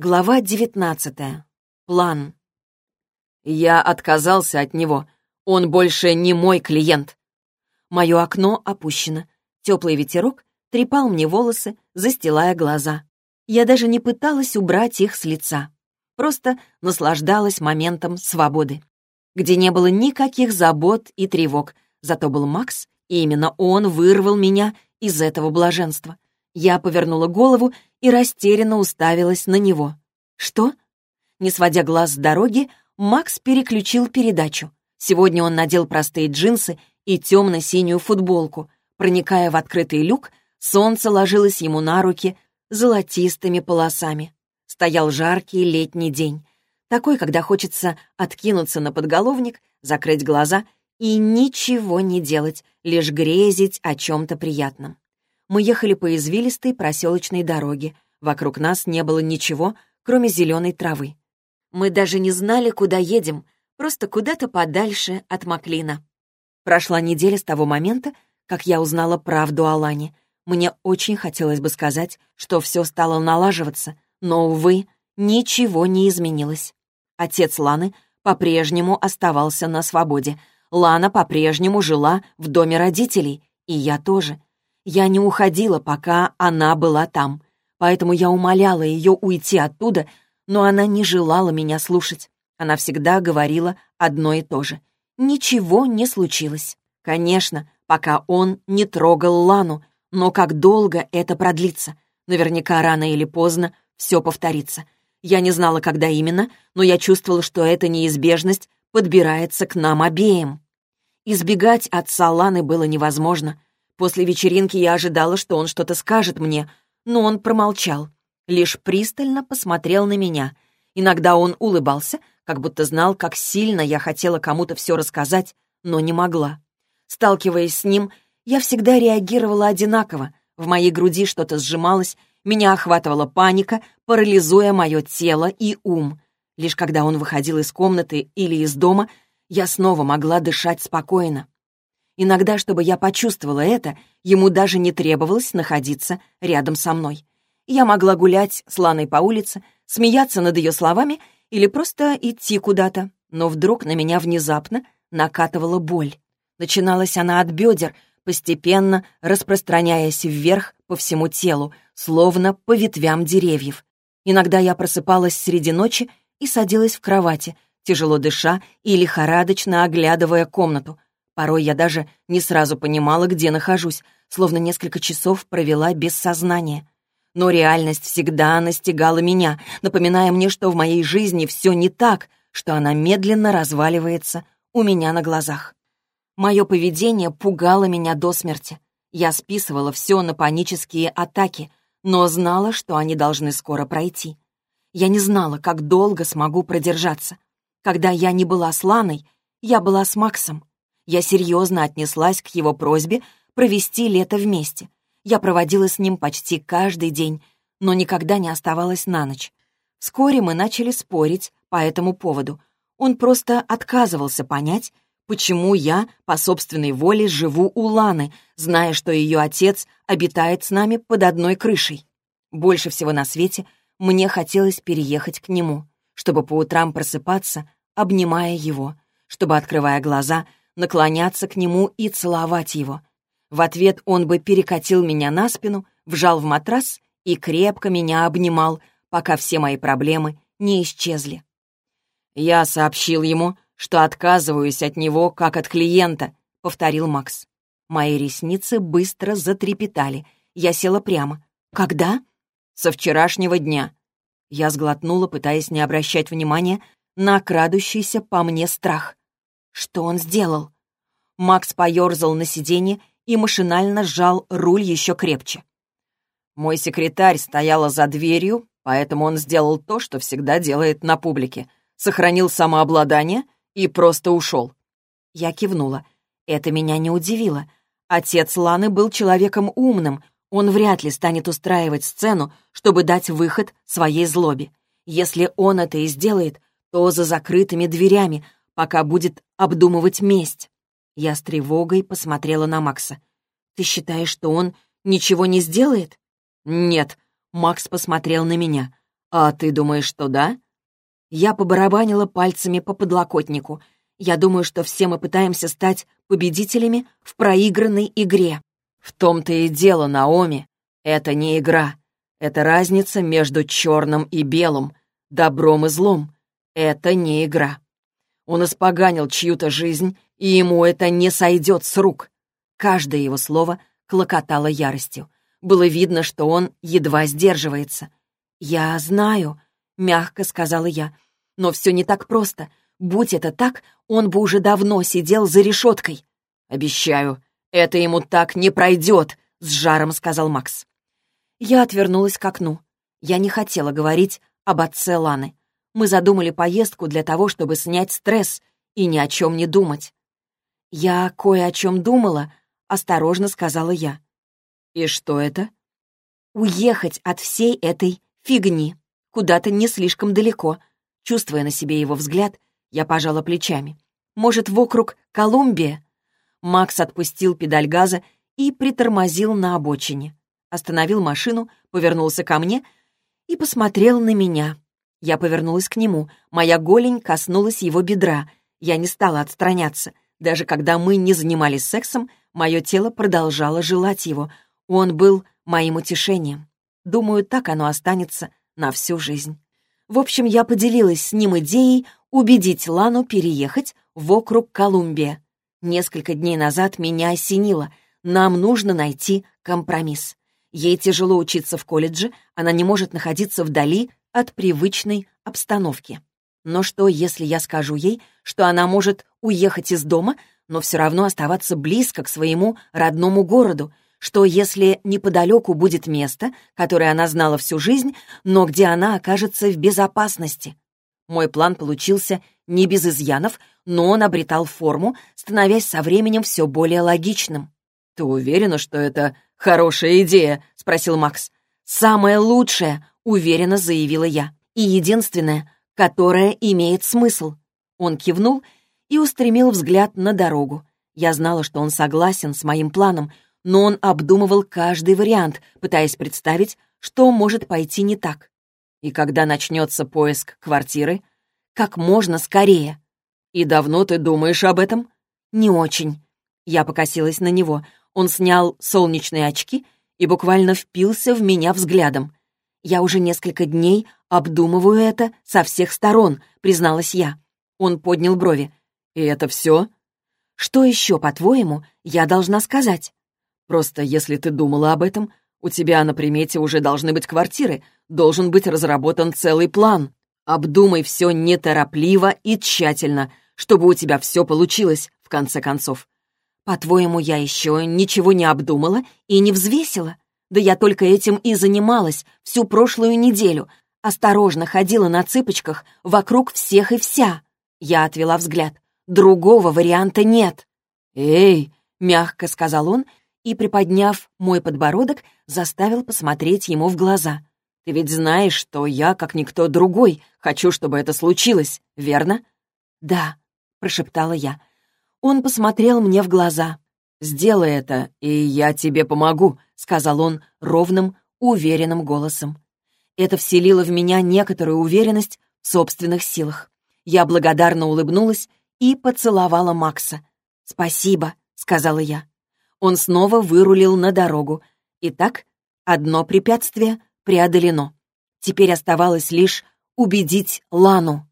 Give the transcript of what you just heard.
Глава девятнадцатая. План. Я отказался от него. Он больше не мой клиент. Мое окно опущено. Теплый ветерок трепал мне волосы, застилая глаза. Я даже не пыталась убрать их с лица. Просто наслаждалась моментом свободы, где не было никаких забот и тревог. Зато был Макс, и именно он вырвал меня из этого блаженства. Я повернула голову и растерянно уставилась на него. «Что?» Не сводя глаз с дороги, Макс переключил передачу. Сегодня он надел простые джинсы и темно-синюю футболку. Проникая в открытый люк, солнце ложилось ему на руки золотистыми полосами. Стоял жаркий летний день. Такой, когда хочется откинуться на подголовник, закрыть глаза и ничего не делать, лишь грезить о чем-то приятном. Мы ехали по извилистой проселочной дороге. Вокруг нас не было ничего, кроме зеленой травы. Мы даже не знали, куда едем, просто куда-то подальше от Маклина. Прошла неделя с того момента, как я узнала правду о Лане. Мне очень хотелось бы сказать, что все стало налаживаться, но, увы, ничего не изменилось. Отец Ланы по-прежнему оставался на свободе. Лана по-прежнему жила в доме родителей, и я тоже — я не уходила, пока она была там, поэтому я умоляла ее уйти оттуда, но она не желала меня слушать. Она всегда говорила одно и то же. Ничего не случилось. Конечно, пока он не трогал Лану, но как долго это продлится? Наверняка рано или поздно все повторится. Я не знала, когда именно, но я чувствовала, что эта неизбежность подбирается к нам обеим. Избегать отца Ланы было невозможно. После вечеринки я ожидала, что он что-то скажет мне, но он промолчал, лишь пристально посмотрел на меня. Иногда он улыбался, как будто знал, как сильно я хотела кому-то все рассказать, но не могла. Сталкиваясь с ним, я всегда реагировала одинаково. В моей груди что-то сжималось, меня охватывала паника, парализуя мое тело и ум. Лишь когда он выходил из комнаты или из дома, я снова могла дышать спокойно. Иногда, чтобы я почувствовала это, ему даже не требовалось находиться рядом со мной. Я могла гулять с Ланой по улице, смеяться над ее словами или просто идти куда-то, но вдруг на меня внезапно накатывала боль. Начиналась она от бедер, постепенно распространяясь вверх по всему телу, словно по ветвям деревьев. Иногда я просыпалась среди ночи и садилась в кровати, тяжело дыша и лихорадочно оглядывая комнату — Порой я даже не сразу понимала, где нахожусь, словно несколько часов провела без сознания. Но реальность всегда настигала меня, напоминая мне, что в моей жизни все не так, что она медленно разваливается у меня на глазах. Мое поведение пугало меня до смерти. Я списывала все на панические атаки, но знала, что они должны скоро пройти. Я не знала, как долго смогу продержаться. Когда я не была с Ланой, я была с Максом. Я серьезно отнеслась к его просьбе провести лето вместе. Я проводила с ним почти каждый день, но никогда не оставалась на ночь. Вскоре мы начали спорить по этому поводу. Он просто отказывался понять, почему я по собственной воле живу у Ланы, зная, что ее отец обитает с нами под одной крышей. Больше всего на свете мне хотелось переехать к нему, чтобы по утрам просыпаться, обнимая его, чтобы, открывая глаза, наклоняться к нему и целовать его. В ответ он бы перекатил меня на спину, вжал в матрас и крепко меня обнимал, пока все мои проблемы не исчезли. «Я сообщил ему, что отказываюсь от него, как от клиента», — повторил Макс. Мои ресницы быстро затрепетали. Я села прямо. «Когда?» «Со вчерашнего дня». Я сглотнула, пытаясь не обращать внимания на крадущийся по мне страх. Что он сделал? Макс поерзал на сиденье и машинально сжал руль еще крепче. Мой секретарь стояла за дверью, поэтому он сделал то, что всегда делает на публике. Сохранил самообладание и просто ушел. Я кивнула. Это меня не удивило. Отец Ланы был человеком умным. Он вряд ли станет устраивать сцену, чтобы дать выход своей злобе. Если он это и сделает, то за закрытыми дверями, пока будет обдумывать месть. Я с тревогой посмотрела на Макса. «Ты считаешь, что он ничего не сделает?» «Нет», — Макс посмотрел на меня. «А ты думаешь, что да?» Я побарабанила пальцами по подлокотнику. Я думаю, что все мы пытаемся стать победителями в проигранной игре. В том-то и дело, Наоми. Это не игра. Это разница между черным и белым, добром и злом. Это не игра. Он испоганил чью-то жизнь, и ему это не сойдет с рук. Каждое его слово клокотало яростью. Было видно, что он едва сдерживается. «Я знаю», — мягко сказала я, — «но все не так просто. Будь это так, он бы уже давно сидел за решеткой». «Обещаю, это ему так не пройдет», — с жаром сказал Макс. Я отвернулась к окну. Я не хотела говорить об отце Ланы. Мы задумали поездку для того, чтобы снять стресс и ни о чем не думать. «Я кое о чем думала», — осторожно сказала я. «И что это?» «Уехать от всей этой фигни, куда-то не слишком далеко». Чувствуя на себе его взгляд, я пожала плечами. «Может, вокруг Колумбия?» Макс отпустил педаль газа и притормозил на обочине остановил машину, повернулся ко мне и посмотрел на меня. Я повернулась к нему, моя голень коснулась его бедра. Я не стала отстраняться. Даже когда мы не занимались сексом, мое тело продолжало желать его. Он был моим утешением. Думаю, так оно останется на всю жизнь. В общем, я поделилась с ним идеей убедить Лану переехать в округ Колумбия. Несколько дней назад меня осенило. Нам нужно найти компромисс. Ей тяжело учиться в колледже, она не может находиться вдали от привычной обстановки. Но что, если я скажу ей, что она может уехать из дома, но все равно оставаться близко к своему родному городу? Что, если неподалеку будет место, которое она знала всю жизнь, но где она окажется в безопасности? Мой план получился не без изъянов, но он обретал форму, становясь со временем все более логичным. «Ты уверена, что это «Хорошая идея», — спросил Макс. «Самая лучшая», — уверенно заявила я. «И единственная, которая имеет смысл». Он кивнул и устремил взгляд на дорогу. Я знала, что он согласен с моим планом, но он обдумывал каждый вариант, пытаясь представить, что может пойти не так. И когда начнется поиск квартиры? Как можно скорее. «И давно ты думаешь об этом?» «Не очень». Я покосилась на него — он снял солнечные очки и буквально впился в меня взглядом. «Я уже несколько дней обдумываю это со всех сторон», — призналась я. Он поднял брови. «И это все?» «Что еще, по-твоему, я должна сказать?» «Просто если ты думала об этом, у тебя на примете уже должны быть квартиры, должен быть разработан целый план. Обдумай все неторопливо и тщательно, чтобы у тебя все получилось, в конце концов. «По-твоему, я еще ничего не обдумала и не взвесила? Да я только этим и занималась всю прошлую неделю. Осторожно ходила на цыпочках вокруг всех и вся». Я отвела взгляд. «Другого варианта нет». «Эй!» — мягко сказал он и, приподняв мой подбородок, заставил посмотреть ему в глаза. «Ты ведь знаешь, что я, как никто другой, хочу, чтобы это случилось, верно?» «Да», — прошептала я. Он посмотрел мне в глаза. «Сделай это, и я тебе помогу», — сказал он ровным, уверенным голосом. Это вселило в меня некоторую уверенность в собственных силах. Я благодарно улыбнулась и поцеловала Макса. «Спасибо», — сказала я. Он снова вырулил на дорогу. Итак, одно препятствие преодолено. Теперь оставалось лишь убедить Лану.